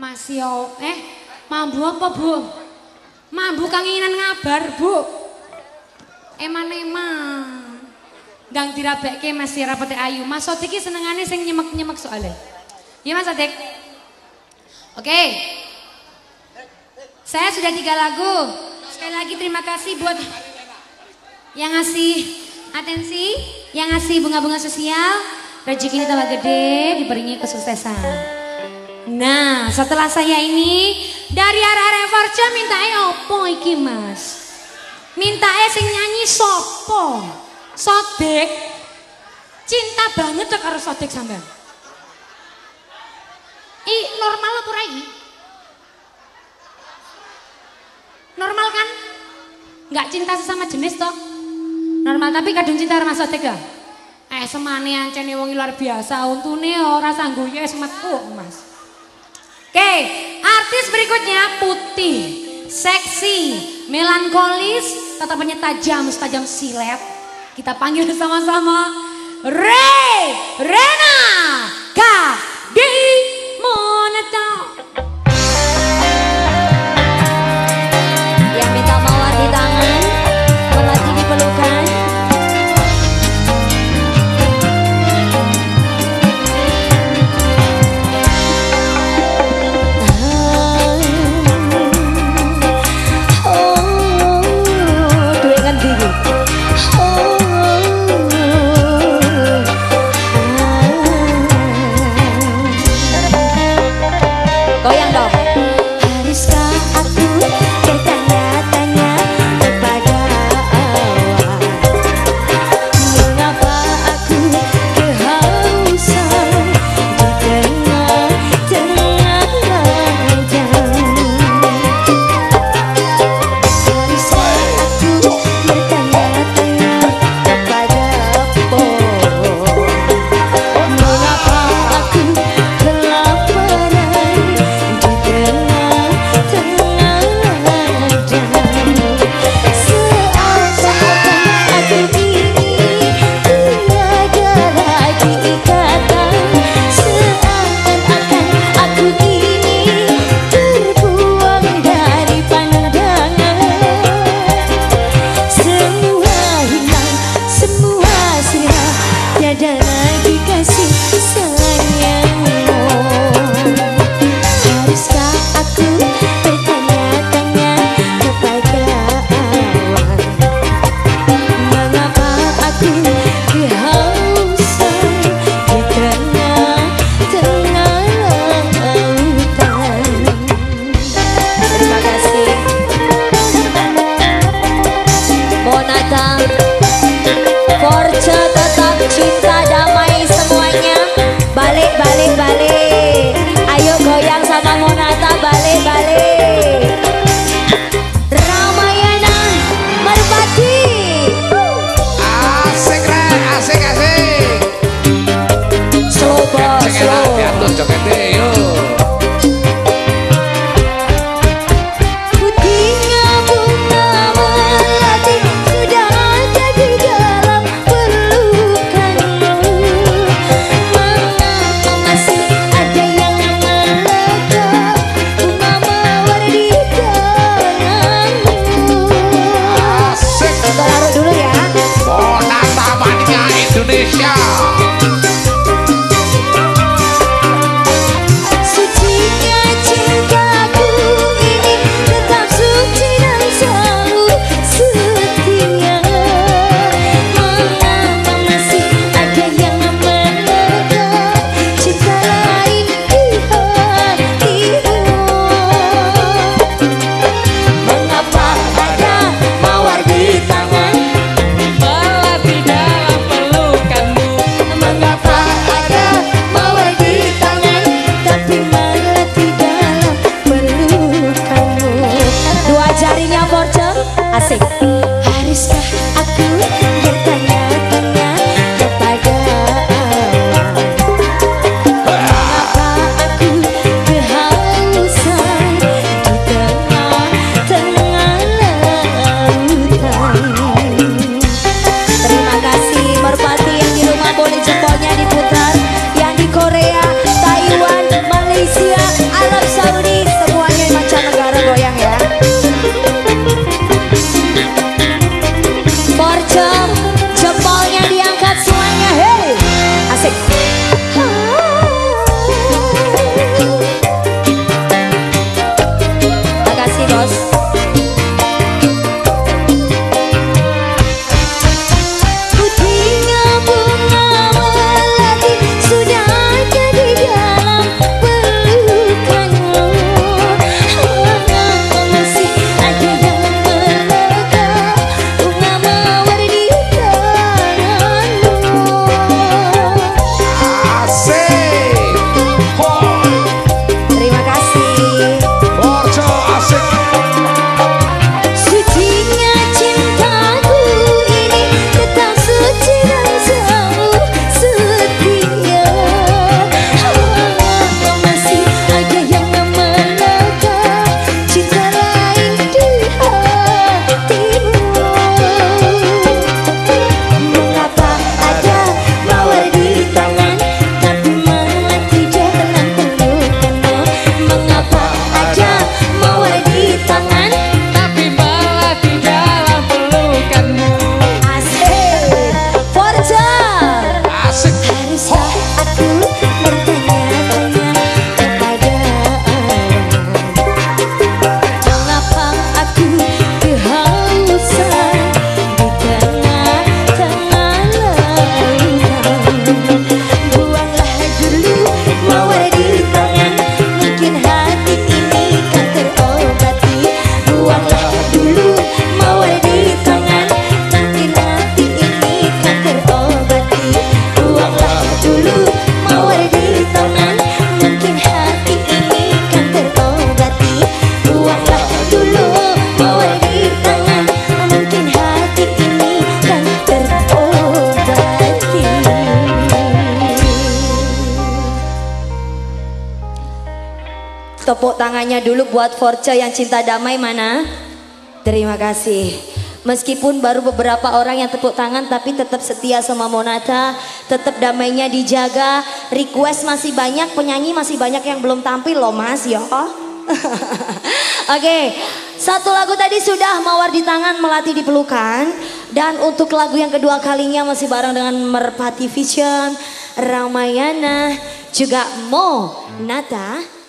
Masih eh mambu apa bu? Mambu kangenan ngabar bu. Eman-eman. Dang dirabekke masih rapete ayu. Mas Sodik iki senengane sing nyemek-nyemek soalnya. Iya Mas Sodik? Oke. Saya sudah tiga lagu. Sekali lagi terima kasih buat yang ngasih atensi, yang ngasih bunga-bunga sosial. Rezeki ini tambah gede, diberinya kesuksesan. Nah, setelah saya ini dari arah Reverja minta opo iki mas? Minta sing nyanyi sopo? Sodek. Cinta banget karo Sodek sampean. I normal apa rai? Normal kan? Nggak cinta sesama jenis toh? Normal tapi kadung cinta sama Sodek ya? Eh semane ancene wong luar biasa untune ora sanggup ya metu Mas. Oke, artis berikutnya putih, seksi, melankolis, tatapannya tajam, tajam silet. Kita panggil sama-sama Re Rena deixar. Tangannya dulu buat Force yang cinta damai mana? Terima kasih. Meskipun baru beberapa orang yang tepuk tangan tapi tetap setia sama Monata, tetap damainya dijaga. Request masih banyak, penyanyi masih banyak yang belum tampil loh Mas ya. Oke, satu lagu tadi sudah mawar di tangan melati di pelukan dan untuk lagu yang kedua kalinya masih bareng dengan Merpati Vision, Ramayana, juga Mo Nata